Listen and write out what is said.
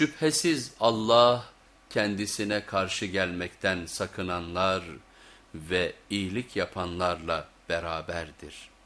Şüphesiz Allah kendisine karşı gelmekten sakınanlar ve iyilik yapanlarla beraberdir.''